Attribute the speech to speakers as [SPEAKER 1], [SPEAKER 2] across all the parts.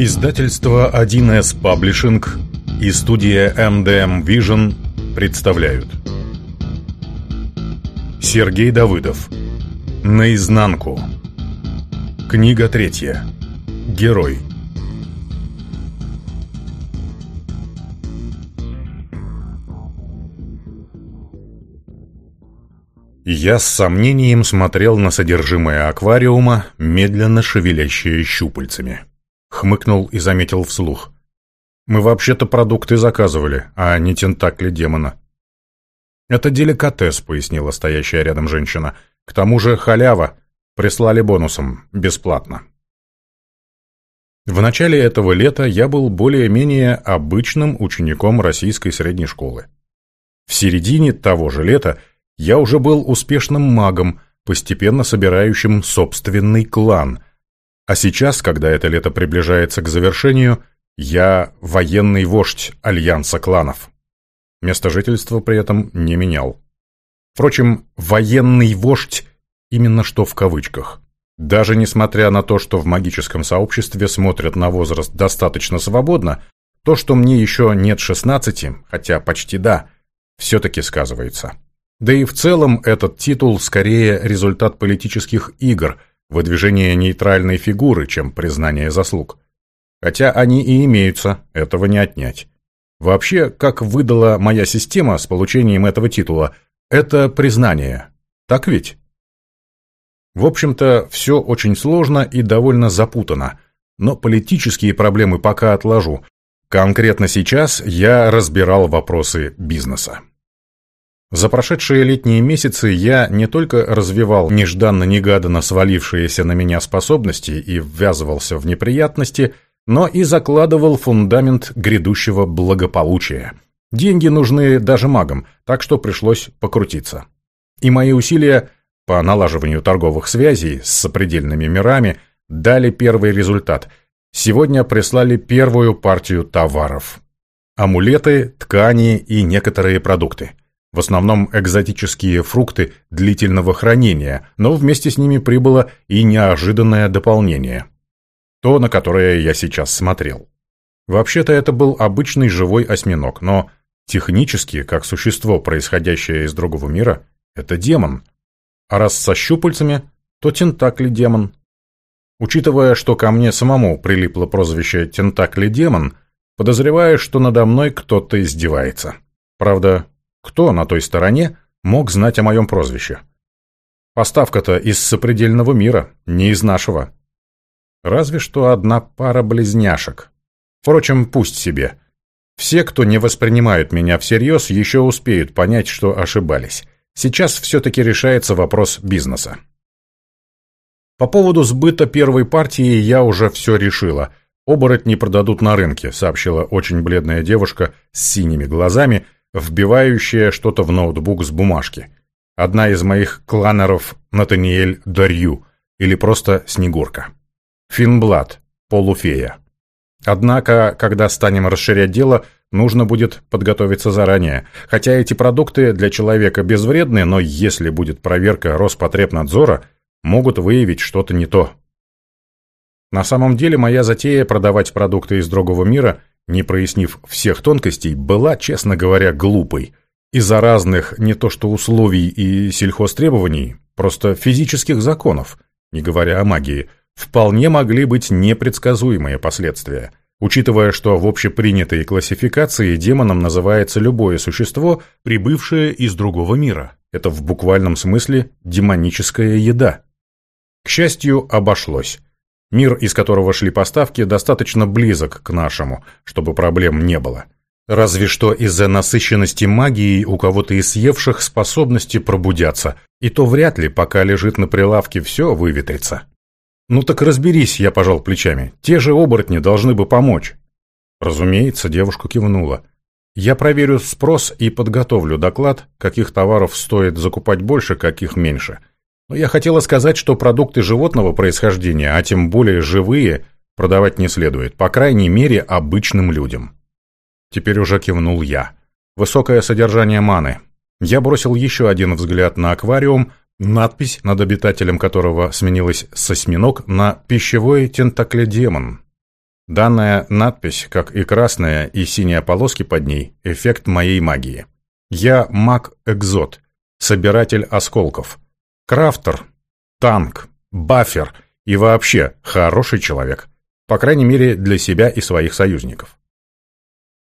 [SPEAKER 1] Издательство 1С Паблишинг и студия MDM Vision представляют. Сергей Давыдов Наизнанку Книга третья Герой Я с сомнением смотрел на содержимое аквариума, медленно шевелящее щупальцами. Хмыкнул и заметил вслух. «Мы вообще-то продукты заказывали, а не тентакли демона». «Это деликатес», — пояснила стоящая рядом женщина. «К тому же халява. Прислали бонусом. Бесплатно». В начале этого лета я был более-менее обычным учеником российской средней школы. В середине того же лета я уже был успешным магом, постепенно собирающим собственный клан, а сейчас, когда это лето приближается к завершению, я военный вождь Альянса кланов. Место жительства при этом не менял. Впрочем, военный вождь именно что в кавычках. Даже несмотря на то, что в магическом сообществе смотрят на возраст достаточно свободно, то, что мне еще нет 16, хотя почти да, все-таки сказывается. Да и в целом этот титул скорее результат политических игр – выдвижение нейтральной фигуры, чем признание заслуг. Хотя они и имеются, этого не отнять. Вообще, как выдала моя система с получением этого титула, это признание. Так ведь? В общем-то, все очень сложно и довольно запутано, но политические проблемы пока отложу. Конкретно сейчас я разбирал вопросы бизнеса. За прошедшие летние месяцы я не только развивал нежданно-негаданно свалившиеся на меня способности и ввязывался в неприятности, но и закладывал фундамент грядущего благополучия. Деньги нужны даже магам, так что пришлось покрутиться. И мои усилия по налаживанию торговых связей с сопредельными мирами дали первый результат. Сегодня прислали первую партию товаров. Амулеты, ткани и некоторые продукты. В основном экзотические фрукты длительного хранения, но вместе с ними прибыло и неожиданное дополнение. То, на которое я сейчас смотрел. Вообще-то это был обычный живой осьминог, но технически, как существо, происходящее из другого мира, это демон. А раз со щупальцами, то тентакли-демон. Учитывая, что ко мне самому прилипло прозвище «тентакли-демон», подозреваю, что надо мной кто-то издевается. Правда, кто на той стороне мог знать о моем прозвище? Поставка-то из сопредельного мира, не из нашего. Разве что одна пара близняшек. Впрочем, пусть себе. Все, кто не воспринимают меня всерьез, еще успеют понять, что ошибались. Сейчас все-таки решается вопрос бизнеса. По поводу сбыта первой партии я уже все решила. Оборотни продадут на рынке, сообщила очень бледная девушка с синими глазами – вбивающая что-то в ноутбук с бумажки. Одна из моих кланеров Натаниэль Дарью, или просто Снегурка. Финблад, полуфея. Однако, когда станем расширять дело, нужно будет подготовиться заранее. Хотя эти продукты для человека безвредны, но если будет проверка Роспотребнадзора, могут выявить что-то не то. На самом деле моя затея продавать продукты из другого мира не прояснив всех тонкостей, была, честно говоря, глупой. Из-за разных не то что условий и сельхозтребований, просто физических законов, не говоря о магии, вполне могли быть непредсказуемые последствия. Учитывая, что в общепринятой классификации демоном называется любое существо, прибывшее из другого мира. Это в буквальном смысле демоническая еда. К счастью, обошлось. Мир, из которого шли поставки, достаточно близок к нашему, чтобы проблем не было. Разве что из-за насыщенности магией у кого-то из съевших способности пробудятся, и то вряд ли, пока лежит на прилавке, все выветрится. «Ну так разберись», — я пожал плечами. «Те же оборотни должны бы помочь». Разумеется, девушка кивнула. «Я проверю спрос и подготовлю доклад, каких товаров стоит закупать больше, каких меньше. Но я хотела сказать, что продукты животного происхождения, а тем более живые, продавать не следует, по крайней мере, обычным людям. Теперь уже кивнул я. Высокое содержание маны. Я бросил еще один взгляд на аквариум, надпись, над обитателем которого сменилась с на «пищевой тентакледемон». Данная надпись, как и красная и синяя полоски под ней, эффект моей магии. Я маг-экзот, собиратель осколков, крафтер, танк, бафер и вообще хороший человек. По крайней мере, для себя и своих союзников.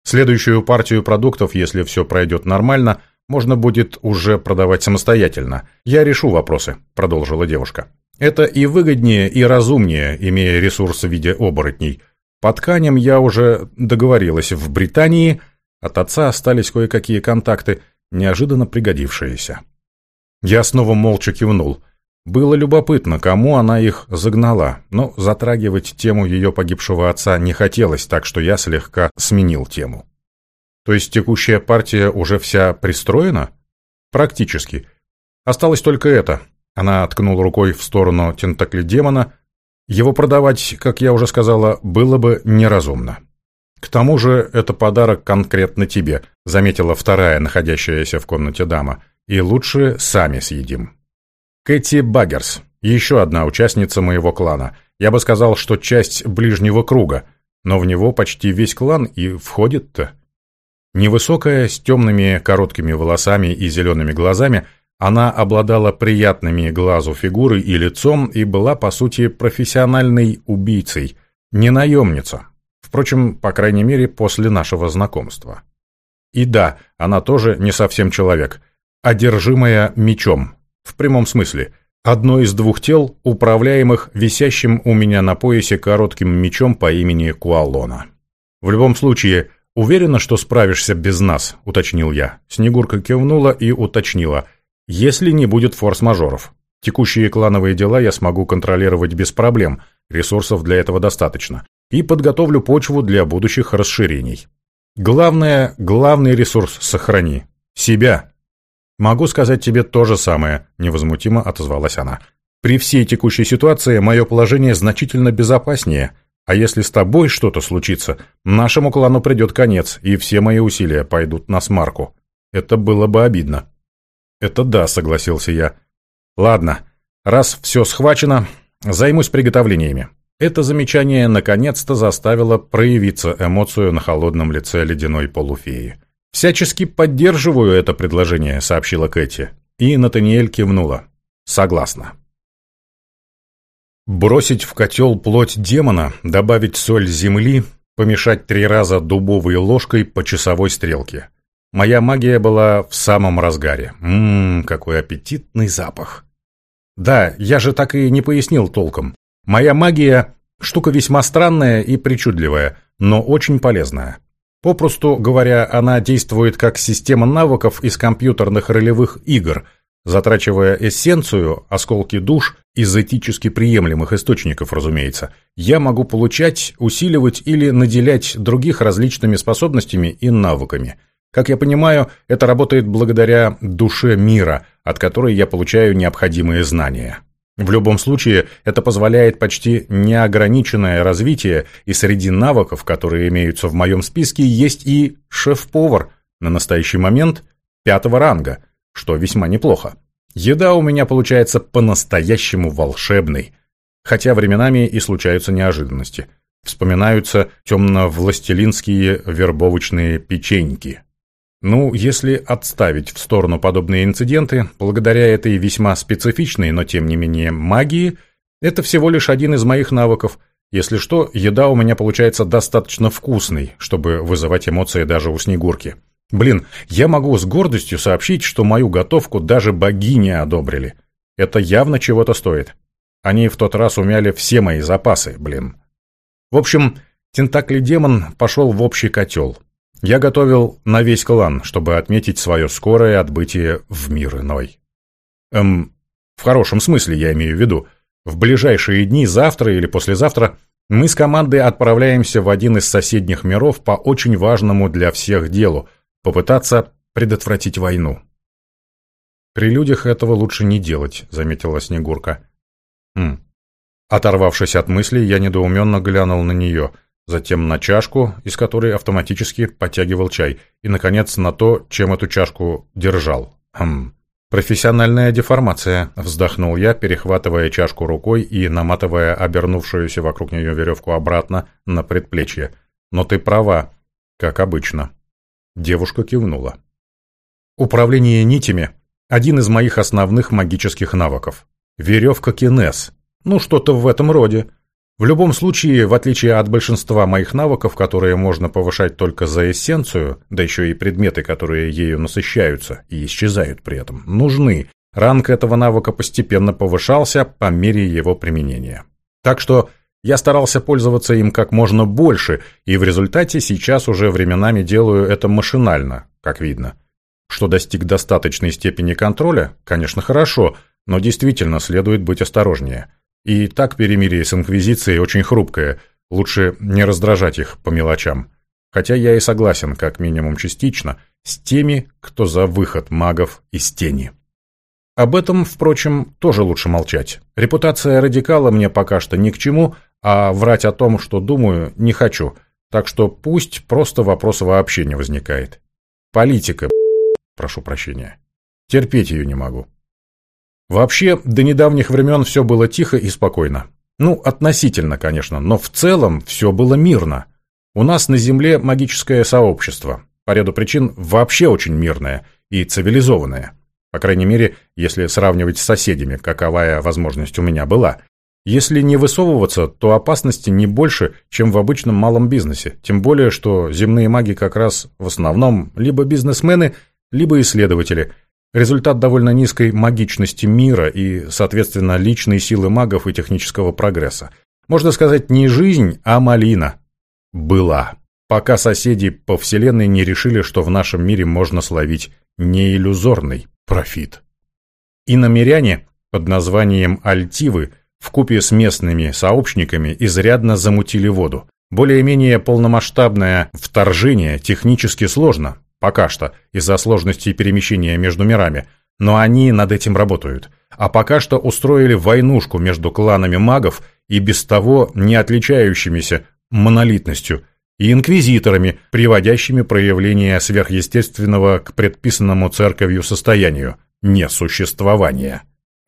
[SPEAKER 1] Следующую партию продуктов, если все пройдет нормально, можно будет уже продавать самостоятельно. Я решу вопросы», — продолжила девушка. «Это и выгоднее, и разумнее, имея ресурсы в виде оборотней. По тканям я уже договорилась в Британии, от отца остались кое-какие контакты, неожиданно пригодившиеся». Я снова молча кивнул. Было любопытно, кому она их загнала, но затрагивать тему ее погибшего отца не хотелось, так что я слегка сменил тему. То есть текущая партия уже вся пристроена? Практически. Осталось только это. Она ткнула рукой в сторону тентакли демона. Его продавать, как я уже сказала, было бы неразумно. К тому же это подарок конкретно тебе, заметила вторая находящаяся в комнате дама. И лучше сами съедим. Кэти Баггерс, еще одна участница моего клана. Я бы сказал, что часть ближнего круга, но в него почти весь клан и входит-то. Невысокая, с темными короткими волосами и зелеными глазами, она обладала приятными глазу фигурой и лицом и была, по сути, профессиональной убийцей, не наемница. Впрочем, по крайней мере, после нашего знакомства. И да, она тоже не совсем человек, одержимая мечом, в прямом смысле. Одно из двух тел, управляемых висящим у меня на поясе коротким мечом по имени Куалона. В любом случае, «Уверена, что справишься без нас», — уточнил я. Снегурка кивнула и уточнила. «Если не будет форс-мажоров. Текущие клановые дела я смогу контролировать без проблем, ресурсов для этого достаточно. И подготовлю почву для будущих расширений. Главное, главный ресурс сохрани. Себя». «Могу сказать тебе то же самое», — невозмутимо отозвалась она. «При всей текущей ситуации мое положение значительно безопаснее». А если с тобой что-то случится, нашему клану придет конец, и все мои усилия пойдут на смарку. Это было бы обидно». «Это да», — согласился я. «Ладно, раз все схвачено, займусь приготовлениями». Это замечание наконец-то заставило проявиться эмоцию на холодном лице ледяной полуфеи. «Всячески поддерживаю это предложение», — сообщила Кэти. И Натаниэль кивнула. «Согласна». Бросить в котел плоть демона, добавить соль земли, помешать три раза дубовой ложкой по часовой стрелке. Моя магия была в самом разгаре. Ммм, какой аппетитный запах. Да, я же так и не пояснил толком. Моя магия – штука весьма странная и причудливая, но очень полезная. Попросту говоря, она действует как система навыков из компьютерных ролевых игр – Затрачивая эссенцию, осколки душ, из этически приемлемых источников, разумеется, я могу получать, усиливать или наделять других различными способностями и навыками. Как я понимаю, это работает благодаря душе мира, от которой я получаю необходимые знания. В любом случае, это позволяет почти неограниченное развитие, и среди навыков, которые имеются в моем списке, есть и шеф-повар на настоящий момент пятого ранга – что весьма неплохо. Еда у меня получается по-настоящему волшебной, хотя временами и случаются неожиданности. Вспоминаются темно-властелинские вербовочные печеньки. Ну, если отставить в сторону подобные инциденты, благодаря этой весьма специфичной, но тем не менее магии, это всего лишь один из моих навыков. Если что, еда у меня получается достаточно вкусной, чтобы вызывать эмоции даже у Снегурки. Блин, я могу с гордостью сообщить, что мою готовку даже богини одобрили. Это явно чего-то стоит. Они в тот раз умяли все мои запасы, блин. В общем, Тентакли-демон пошел в общий котел. Я готовил на весь клан, чтобы отметить свое скорое отбытие в мир иной. Эм, в хорошем смысле я имею в виду. В ближайшие дни, завтра или послезавтра, мы с командой отправляемся в один из соседних миров по очень важному для всех делу – попытаться предотвратить войну. При людях этого лучше не делать, заметила Снегурка. Хм. Оторвавшись от мыслей, я недоуменно глянул на нее, затем на чашку, из которой автоматически подтягивал чай, и, наконец, на то, чем эту чашку держал. Хм. «Профессиональная деформация», — вздохнул я, перехватывая чашку рукой и наматывая обернувшуюся вокруг нее веревку обратно на предплечье. «Но ты права, как обычно». Девушка кивнула. «Управление нитями — один из моих основных магических навыков. Веревка кинез. Ну, что-то в этом роде. В любом случае, в отличие от большинства моих навыков, которые можно повышать только за эссенцию, да еще и предметы, которые ею насыщаются и исчезают при этом, нужны, ранг этого навыка постепенно повышался по мере его применения. Так что я старался пользоваться им как можно больше, и в результате сейчас уже временами делаю это машинально, как видно. Что достиг достаточной степени контроля, конечно, хорошо, но действительно следует быть осторожнее – и так перемирие с Инквизицией очень хрупкое, лучше не раздражать их по мелочам. Хотя я и согласен, как минимум частично, с теми, кто за выход магов из тени. Об этом, впрочем, тоже лучше молчать. Репутация радикала мне пока что ни к чему, а врать о том, что думаю, не хочу. Так что пусть просто вопроса вообще не возникает. Политика, прошу прощения. Терпеть ее не могу. Вообще, до недавних времен все было тихо и спокойно. Ну, относительно, конечно, но в целом все было мирно. У нас на Земле магическое сообщество. По ряду причин вообще очень мирное и цивилизованное. По крайней мере, если сравнивать с соседями, каковая возможность у меня была. Если не высовываться, то опасности не больше, чем в обычном малом бизнесе. Тем более, что земные маги как раз в основном либо бизнесмены, либо исследователи – Результат довольно низкой магичности мира и, соответственно, личной силы магов и технического прогресса. Можно сказать, не жизнь, а малина. Была. Пока соседи по вселенной не решили, что в нашем мире можно словить неиллюзорный профит. И намеряне под названием Альтивы в купе с местными сообщниками изрядно замутили воду. Более-менее полномасштабное вторжение технически сложно, Пока что, из-за сложностей перемещения между мирами. Но они над этим работают. А пока что устроили войнушку между кланами магов и без того не отличающимися монолитностью и инквизиторами, приводящими проявление сверхъестественного к предписанному церковью состоянию – несуществования.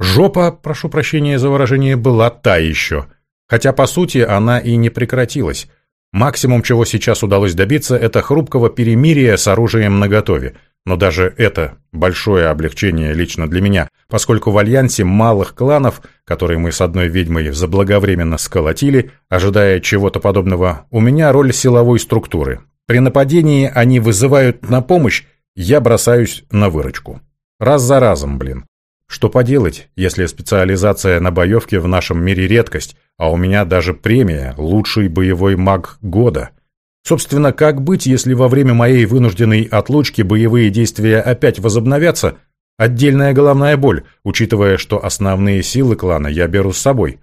[SPEAKER 1] Жопа, прошу прощения за выражение, была та еще. Хотя, по сути, она и не прекратилась – Максимум, чего сейчас удалось добиться, это хрупкого перемирия с оружием наготове. Но даже это большое облегчение лично для меня, поскольку в альянсе малых кланов, которые мы с одной ведьмой заблаговременно сколотили, ожидая чего-то подобного, у меня роль силовой структуры. При нападении они вызывают на помощь, я бросаюсь на выручку. Раз за разом, блин. Что поделать, если специализация на боевке в нашем мире редкость, а у меня даже премия «Лучший боевой маг года». Собственно, как быть, если во время моей вынужденной отлучки боевые действия опять возобновятся? Отдельная головная боль, учитывая, что основные силы клана я беру с собой.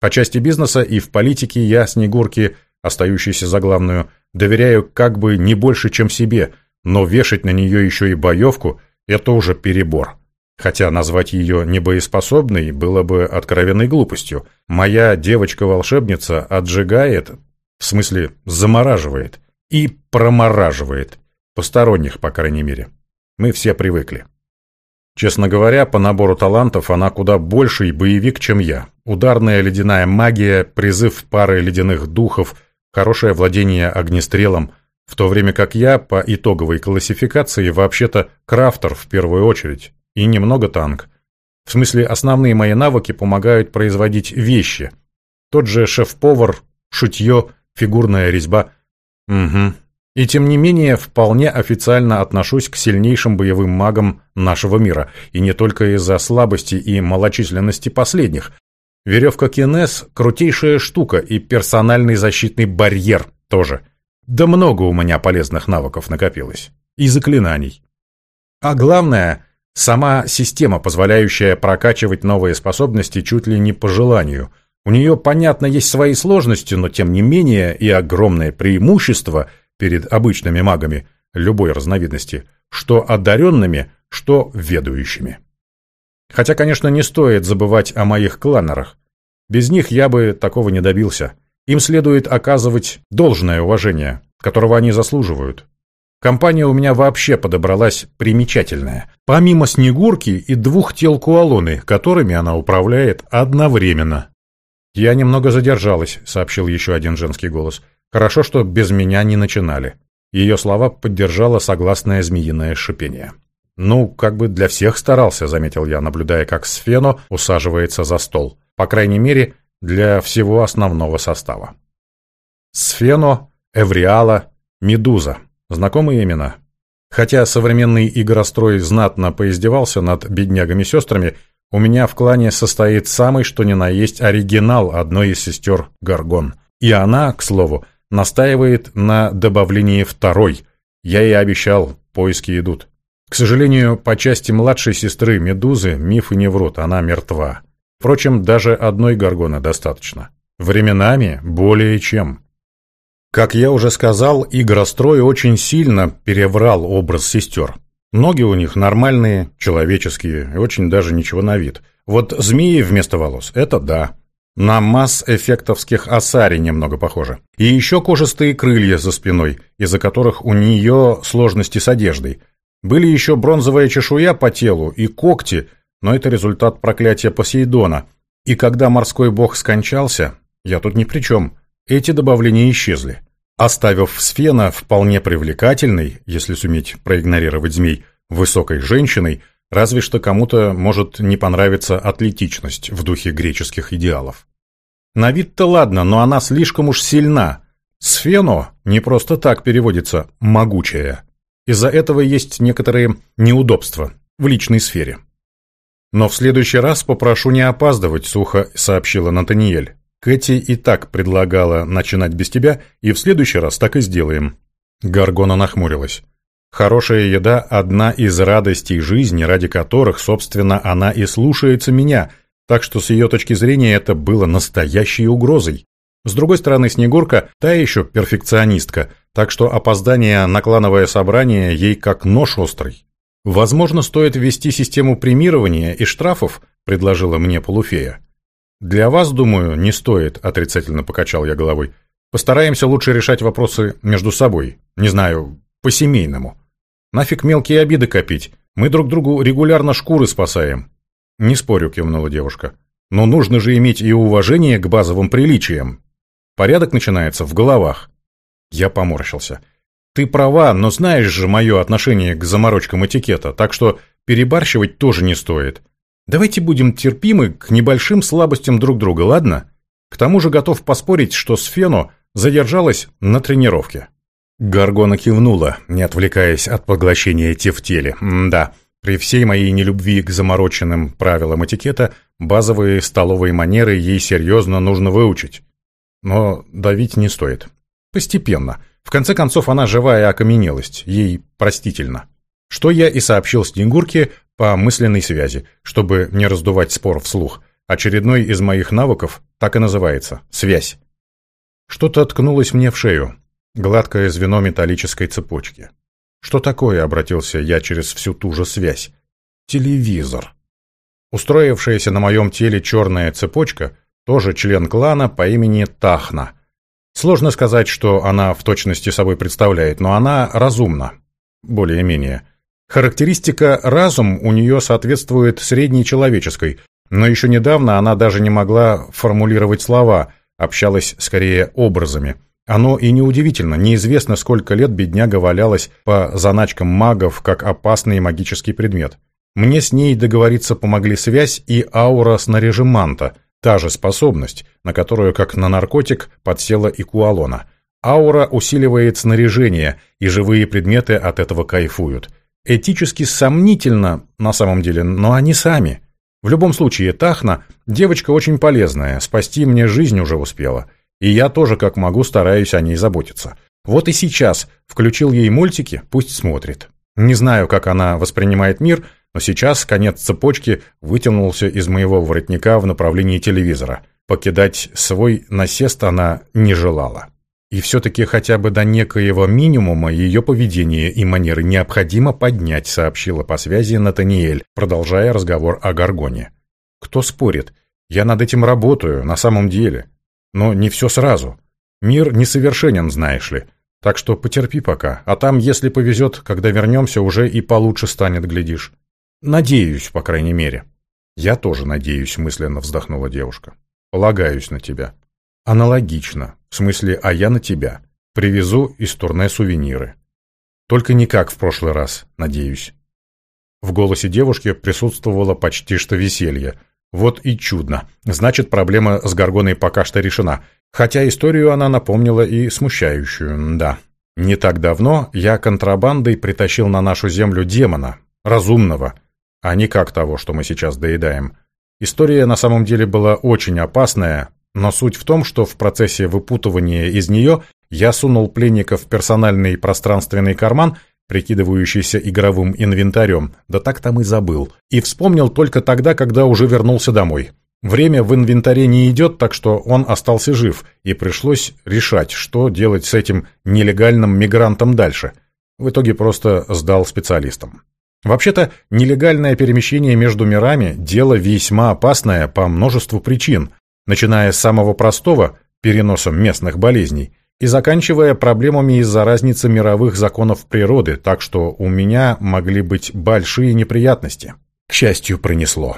[SPEAKER 1] По части бизнеса и в политике я Снегурке, остающейся за главную, доверяю как бы не больше, чем себе, но вешать на нее еще и боевку – это уже перебор. Хотя назвать ее небоеспособной было бы откровенной глупостью. Моя девочка-волшебница отжигает, в смысле замораживает, и промораживает. Посторонних, по крайней мере. Мы все привыкли. Честно говоря, по набору талантов она куда больший боевик, чем я. Ударная ледяная магия, призыв пары ледяных духов, хорошее владение огнестрелом, в то время как я, по итоговой классификации, вообще-то крафтер в первую очередь и немного танк. В смысле, основные мои навыки помогают производить вещи. Тот же шеф-повар, шутье, фигурная резьба. Угу. И тем не менее, вполне официально отношусь к сильнейшим боевым магам нашего мира, и не только из-за слабости и малочисленности последних. Веревка Кинес – крутейшая штука, и персональный защитный барьер тоже. Да много у меня полезных навыков накопилось. И заклинаний. А главное, Сама система, позволяющая прокачивать новые способности чуть ли не по желанию. У нее, понятно, есть свои сложности, но тем не менее и огромное преимущество перед обычными магами любой разновидности, что одаренными, что ведущими. Хотя, конечно, не стоит забывать о моих кланерах. Без них я бы такого не добился. Им следует оказывать должное уважение, которого они заслуживают. Компания у меня вообще подобралась примечательная. Помимо Снегурки и двух тел Куалоны, которыми она управляет одновременно. «Я немного задержалась», — сообщил еще один женский голос. «Хорошо, что без меня не начинали». Ее слова поддержало согласное змеиное шипение. «Ну, как бы для всех старался», — заметил я, наблюдая, как Сфено усаживается за стол. По крайней мере, для всего основного состава. Сфено, Эвриала, Медуза. Знакомые имена. Хотя современный игрострой знатно поиздевался над беднягами-сестрами, у меня в клане состоит самый что ни на есть оригинал одной из сестер Гаргон. И она, к слову, настаивает на добавлении второй. Я ей обещал, поиски идут. К сожалению, по части младшей сестры Медузы мифы не врут, она мертва. Впрочем, даже одной Гаргоны достаточно. Временами более чем. Как я уже сказал, игрострой очень сильно переврал образ сестер. Ноги у них нормальные, человеческие, очень даже ничего на вид. Вот змеи вместо волос – это да. На масс эффектовских осари немного похоже. И еще кожистые крылья за спиной, из-за которых у нее сложности с одеждой. Были еще бронзовая чешуя по телу и когти, но это результат проклятия Посейдона. И когда морской бог скончался, я тут ни при чем, эти добавления исчезли оставив Сфена вполне привлекательной, если суметь проигнорировать змей, высокой женщиной, разве что кому-то может не понравиться атлетичность в духе греческих идеалов. На вид-то ладно, но она слишком уж сильна. Сфено не просто так переводится «могучая». Из-за этого есть некоторые неудобства в личной сфере. «Но в следующий раз попрошу не опаздывать», — сухо сообщила Натаниэль. Кэти и так предлагала начинать без тебя, и в следующий раз так и сделаем». Гаргона нахмурилась. «Хорошая еда – одна из радостей жизни, ради которых, собственно, она и слушается меня, так что с ее точки зрения это было настоящей угрозой. С другой стороны, Снегурка – та еще перфекционистка, так что опоздание на клановое собрание ей как нож острый. «Возможно, стоит ввести систему премирования и штрафов», – предложила мне полуфея. «Для вас, думаю, не стоит», — отрицательно покачал я головой. «Постараемся лучше решать вопросы между собой. Не знаю, по-семейному. Нафиг мелкие обиды копить. Мы друг другу регулярно шкуры спасаем». «Не спорю», — кивнула девушка. «Но нужно же иметь и уважение к базовым приличиям. Порядок начинается в головах». Я поморщился. «Ты права, но знаешь же мое отношение к заморочкам этикета, так что перебарщивать тоже не стоит. Давайте будем терпимы к небольшим слабостям друг друга, ладно? К тому же готов поспорить, что Сфено задержалась на тренировке». Гаргона кивнула, не отвлекаясь от поглощения тефтели. «Да, при всей моей нелюбви к замороченным правилам этикета, базовые столовые манеры ей серьезно нужно выучить. Но давить не стоит. Постепенно. В конце концов, она живая окаменелость, ей простительно. Что я и сообщил Снегурке по мысленной связи, чтобы не раздувать спор вслух. Очередной из моих навыков так и называется – связь. Что-то ткнулось мне в шею. Гладкое звено металлической цепочки. Что такое, обратился я через всю ту же связь? Телевизор. Устроившаяся на моем теле черная цепочка – тоже член клана по имени Тахна. Сложно сказать, что она в точности собой представляет, но она разумна. Более-менее. Характеристика «разум» у нее соответствует средней человеческой, но еще недавно она даже не могла формулировать слова, общалась скорее образами. Оно и неудивительно, неизвестно, сколько лет бедняга валялась по заначкам магов, как опасный магический предмет. Мне с ней договориться помогли связь и аура снаряжеманта, та же способность, на которую, как на наркотик, подсела и Куалона. Аура усиливает снаряжение, и живые предметы от этого кайфуют – Этически сомнительно на самом деле, но они сами. В любом случае, Тахна – девочка очень полезная, спасти мне жизнь уже успела. И я тоже, как могу, стараюсь о ней заботиться. Вот и сейчас включил ей мультики, пусть смотрит. Не знаю, как она воспринимает мир, но сейчас конец цепочки вытянулся из моего воротника в направлении телевизора. Покидать свой насест она не желала. И все-таки хотя бы до некоего минимума ее поведение и манеры необходимо поднять, сообщила по связи Натаниэль, продолжая разговор о Гаргоне. Кто спорит? Я над этим работаю, на самом деле. Но не все сразу. Мир несовершенен, знаешь ли. Так что потерпи пока, а там, если повезет, когда вернемся, уже и получше станет, глядишь. Надеюсь, по крайней мере. Я тоже надеюсь, мысленно вздохнула девушка. Полагаюсь на тебя. Аналогично. В смысле, а я на тебя. Привезу из турне сувениры. Только не как в прошлый раз, надеюсь. В голосе девушки присутствовало почти что веселье. Вот и чудно. Значит, проблема с Гаргоной пока что решена. Хотя историю она напомнила и смущающую, да. Не так давно я контрабандой притащил на нашу землю демона, разумного, а не как того, что мы сейчас доедаем. История на самом деле была очень опасная, но суть в том, что в процессе выпутывания из нее я сунул пленника в персональный пространственный карман, прикидывающийся игровым инвентарем, да так там и забыл, и вспомнил только тогда, когда уже вернулся домой. Время в инвентаре не идет, так что он остался жив, и пришлось решать, что делать с этим нелегальным мигрантом дальше. В итоге просто сдал специалистам. Вообще-то, нелегальное перемещение между мирами – дело весьма опасное по множеству причин, начиная с самого простого – переносом местных болезней, и заканчивая проблемами из-за разницы мировых законов природы, так что у меня могли быть большие неприятности. К счастью, пронесло.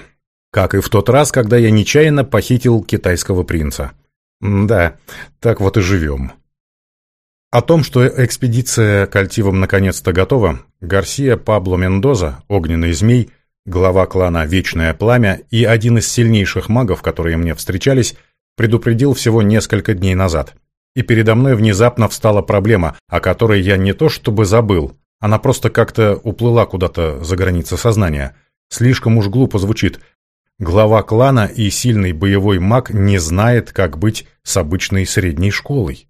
[SPEAKER 1] Как и в тот раз, когда я нечаянно похитил китайского принца. Да, так вот и живем. О том, что экспедиция к Альтивам наконец-то готова, Гарсия Пабло Мендоза, огненный змей, глава клана Вечное Пламя и один из сильнейших магов, которые мне встречались, предупредил всего несколько дней назад. И передо мной внезапно встала проблема, о которой я не то чтобы забыл, она просто как-то уплыла куда-то за границы сознания. Слишком уж глупо звучит, Глава клана и сильный боевой маг не знает, как быть с обычной средней школой.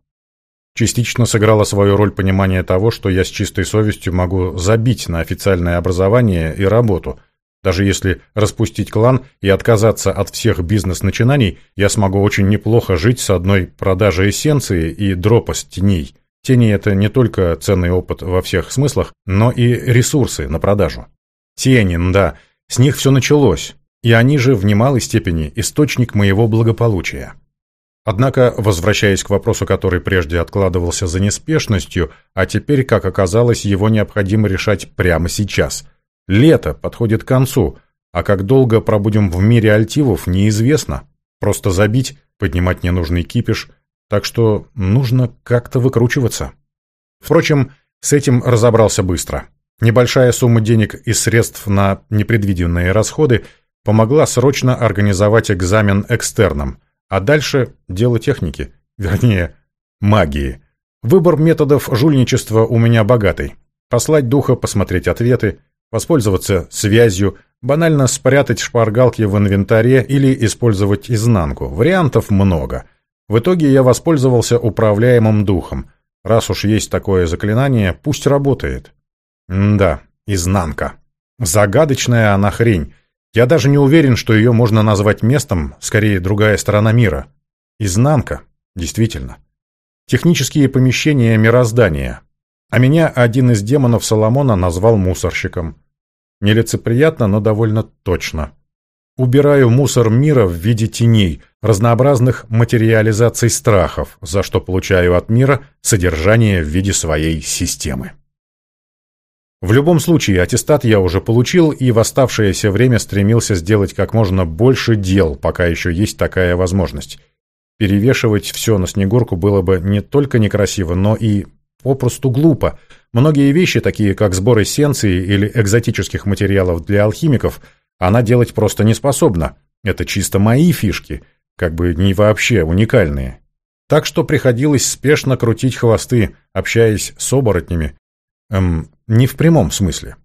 [SPEAKER 1] Частично сыграло свою роль понимание того, что я с чистой совестью могу забить на официальное образование и работу. Даже если распустить клан и отказаться от всех бизнес-начинаний, я смогу очень неплохо жить с одной продажей эссенции и дропа с теней. Тени – это не только ценный опыт во всех смыслах, но и ресурсы на продажу. Тени, да, с них все началось и они же в немалой степени источник моего благополучия. Однако, возвращаясь к вопросу, который прежде откладывался за неспешностью, а теперь, как оказалось, его необходимо решать прямо сейчас. Лето подходит к концу, а как долго пробудем в мире альтивов, неизвестно. Просто забить, поднимать ненужный кипиш, так что нужно как-то выкручиваться. Впрочем, с этим разобрался быстро. Небольшая сумма денег и средств на непредвиденные расходы помогла срочно организовать экзамен экстерном, а дальше дело техники, вернее, магии. Выбор методов жульничества у меня богатый. Послать духа, посмотреть ответы, воспользоваться связью, банально спрятать шпаргалки в инвентаре или использовать изнанку. Вариантов много. В итоге я воспользовался управляемым духом. Раз уж есть такое заклинание, пусть работает. М да, изнанка. Загадочная она хрень. Я даже не уверен, что ее можно назвать местом, скорее другая сторона мира. Изнанка, действительно. Технические помещения мироздания. А меня один из демонов Соломона назвал мусорщиком. Нелицеприятно, но довольно точно. Убираю мусор мира в виде теней, разнообразных материализаций страхов, за что получаю от мира содержание в виде своей системы. В любом случае, аттестат я уже получил и в оставшееся время стремился сделать как можно больше дел, пока еще есть такая возможность. Перевешивать все на Снегурку было бы не только некрасиво, но и попросту глупо. Многие вещи, такие как сбор эссенции или экзотических материалов для алхимиков, она делать просто не способна. Это чисто мои фишки, как бы не вообще уникальные. Так что приходилось спешно крутить хвосты, общаясь с оборотнями, Эм, не в прямом смысле.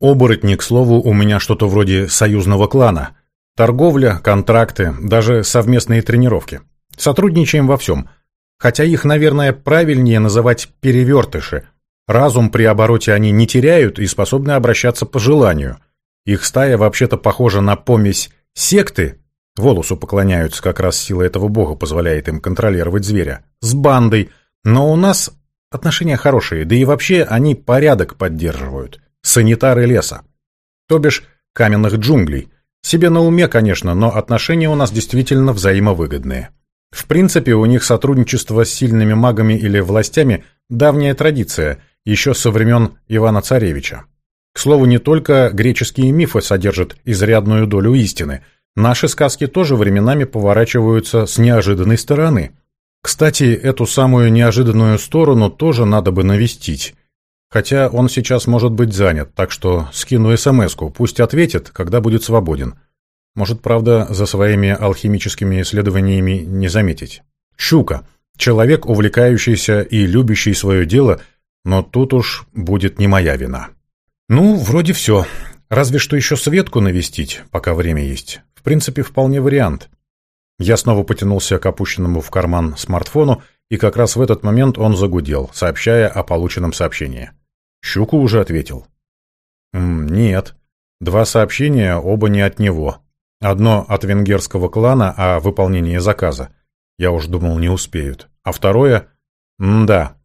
[SPEAKER 1] Оборотни, к слову, у меня что-то вроде союзного клана. Торговля, контракты, даже совместные тренировки. Сотрудничаем во всем. Хотя их, наверное, правильнее называть перевертыши. Разум при обороте они не теряют и способны обращаться по желанию. Их стая вообще-то похожа на помесь секты, Волосу поклоняются, как раз сила этого бога позволяет им контролировать зверя. С бандой. Но у нас отношения хорошие, да и вообще они порядок поддерживают. Санитары леса. То бишь каменных джунглей. Себе на уме, конечно, но отношения у нас действительно взаимовыгодные. В принципе, у них сотрудничество с сильными магами или властями – давняя традиция, еще со времен Ивана Царевича. К слову, не только греческие мифы содержат изрядную долю истины. Наши сказки тоже временами поворачиваются с неожиданной стороны. Кстати, эту самую неожиданную сторону тоже надо бы навестить. Хотя он сейчас может быть занят, так что скину СМС-ку, пусть ответит, когда будет свободен. Может, правда, за своими алхимическими исследованиями не заметить. Щука. Человек, увлекающийся и любящий свое дело, но тут уж будет не моя вина. Ну, вроде все. Разве что еще Светку навестить, пока время есть. В принципе, вполне вариант. Я снова потянулся к опущенному в карман смартфону, и как раз в этот момент он загудел, сообщая о полученном сообщении. Щуку уже ответил. «Нет. Два сообщения, оба не от него. Одно от венгерского клана о выполнении заказа. Я уж думал, не успеют. А второе... М да.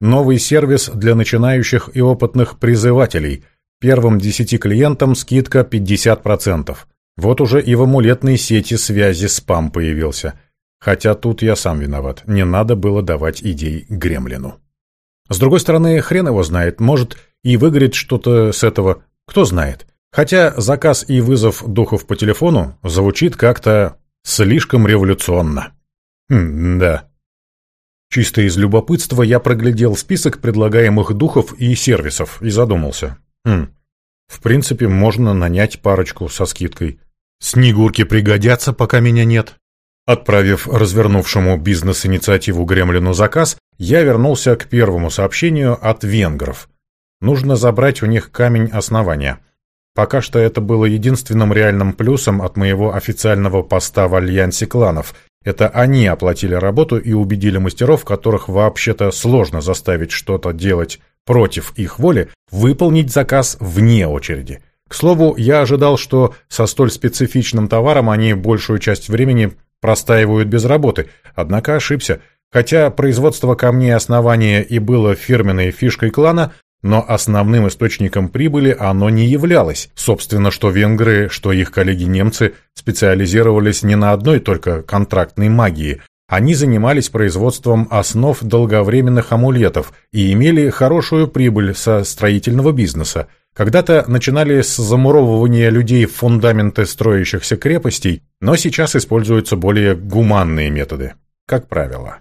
[SPEAKER 1] Новый сервис для начинающих и опытных призывателей. Первым десяти клиентам скидка 50%. Вот уже и в амулетной сети связи спам появился. Хотя тут я сам виноват. Не надо было давать идей Гремлину. С другой стороны, хрен его знает. Может, и выгорит что-то с этого. Кто знает. Хотя заказ и вызов духов по телефону звучит как-то слишком революционно. Хм, да. Чисто из любопытства я проглядел список предлагаемых духов и сервисов и задумался. Хм, в принципе, можно нанять парочку со скидкой. Снегурки пригодятся, пока меня нет. Отправив развернувшему бизнес-инициативу Гремлину заказ, я вернулся к первому сообщению от венгров. Нужно забрать у них камень основания. Пока что это было единственным реальным плюсом от моего официального поста в альянсе кланов. Это они оплатили работу и убедили мастеров, которых вообще-то сложно заставить что-то делать против их воли, выполнить заказ вне очереди. К слову, я ожидал, что со столь специфичным товаром они большую часть времени простаивают без работы, однако ошибся. Хотя производство камней основания и было фирменной фишкой клана, но основным источником прибыли оно не являлось. Собственно, что венгры, что их коллеги-немцы специализировались не на одной только контрактной магии. Они занимались производством основ долговременных амулетов и имели хорошую прибыль со строительного бизнеса. Когда-то начинали с замуровывания людей в фундаменты строящихся крепостей, но сейчас используются более гуманные методы, как правило.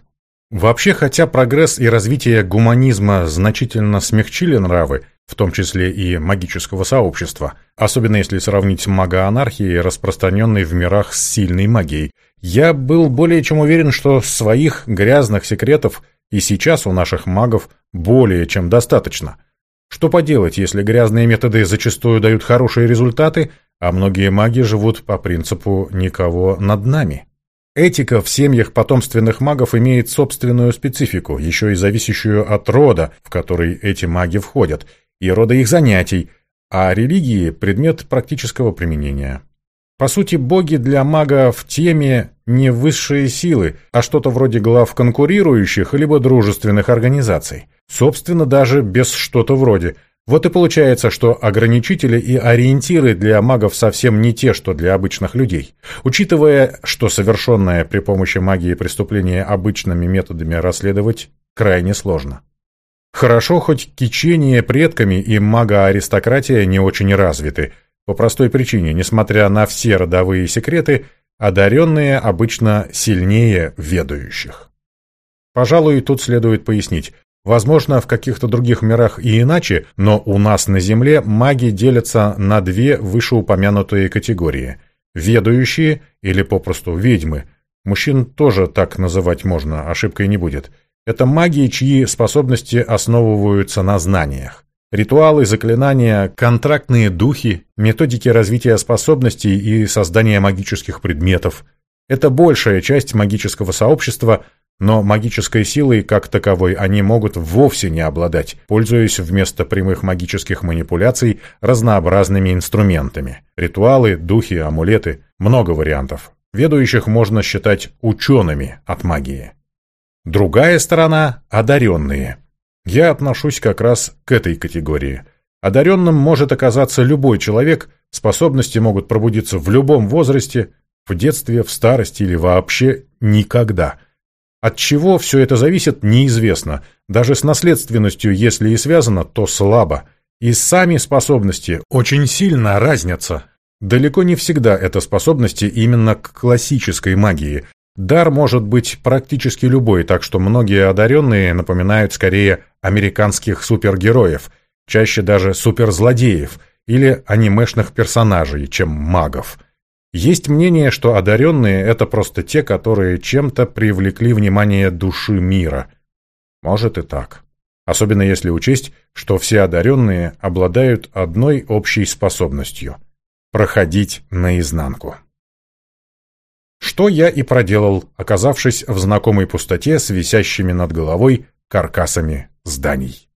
[SPEAKER 1] Вообще, хотя прогресс и развитие гуманизма значительно смягчили нравы, в том числе и магического сообщества, особенно если сравнить с магоанархией, распространенной в мирах с сильной магией, я был более чем уверен, что своих грязных секретов и сейчас у наших магов более чем достаточно. Что поделать, если грязные методы зачастую дают хорошие результаты, а многие маги живут по принципу «никого над нами». Этика в семьях потомственных магов имеет собственную специфику, еще и зависящую от рода, в который эти маги входят, и рода их занятий, а религии – предмет практического применения. По сути, боги для мага в теме не высшие силы, а что-то вроде глав конкурирующих либо дружественных организаций. Собственно, даже без что-то вроде – вот и получается, что ограничители и ориентиры для магов совсем не те, что для обычных людей. Учитывая, что совершенное при помощи магии преступление обычными методами расследовать крайне сложно. Хорошо, хоть кичение предками и мага-аристократия не очень развиты. По простой причине, несмотря на все родовые секреты, одаренные обычно сильнее ведающих. Пожалуй, тут следует пояснить. Возможно, в каких-то других мирах и иначе, но у нас на Земле маги делятся на две вышеупомянутые категории. Ведающие или попросту ведьмы. Мужчин тоже так называть можно, ошибкой не будет. Это маги, чьи способности основываются на знаниях. Ритуалы, заклинания, контрактные духи, методики развития способностей и создания магических предметов. Это большая часть магического сообщества – но магической силой, как таковой, они могут вовсе не обладать, пользуясь вместо прямых магических манипуляций разнообразными инструментами. Ритуалы, духи, амулеты – много вариантов. ведущих можно считать учеными от магии. Другая сторона – одаренные. Я отношусь как раз к этой категории. Одаренным может оказаться любой человек, способности могут пробудиться в любом возрасте, в детстве, в старости или вообще никогда. От чего все это зависит, неизвестно. Даже с наследственностью, если и связано, то слабо. И сами способности очень сильно разнятся. Далеко не всегда это способности именно к классической магии. Дар может быть практически любой, так что многие одаренные напоминают скорее американских супергероев, чаще даже суперзлодеев или анимешных персонажей, чем магов. Есть мнение, что одаренные — это просто те, которые чем-то привлекли внимание души мира. Может и так. Особенно если учесть, что все одаренные обладают одной общей способностью — проходить наизнанку. Что я и проделал, оказавшись в знакомой пустоте с висящими над головой каркасами зданий.